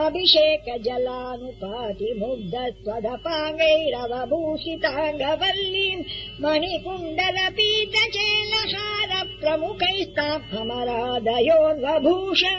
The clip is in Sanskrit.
अभिषेक जलानुपातिमुग्धत्वदपाङ्गैरवभूषिताङ्गवल्लीम् मणिकुण्डलपीतचेलशालप्रमुखैस्ता प्रमुखैस्ताभमरादयोर्वभूषा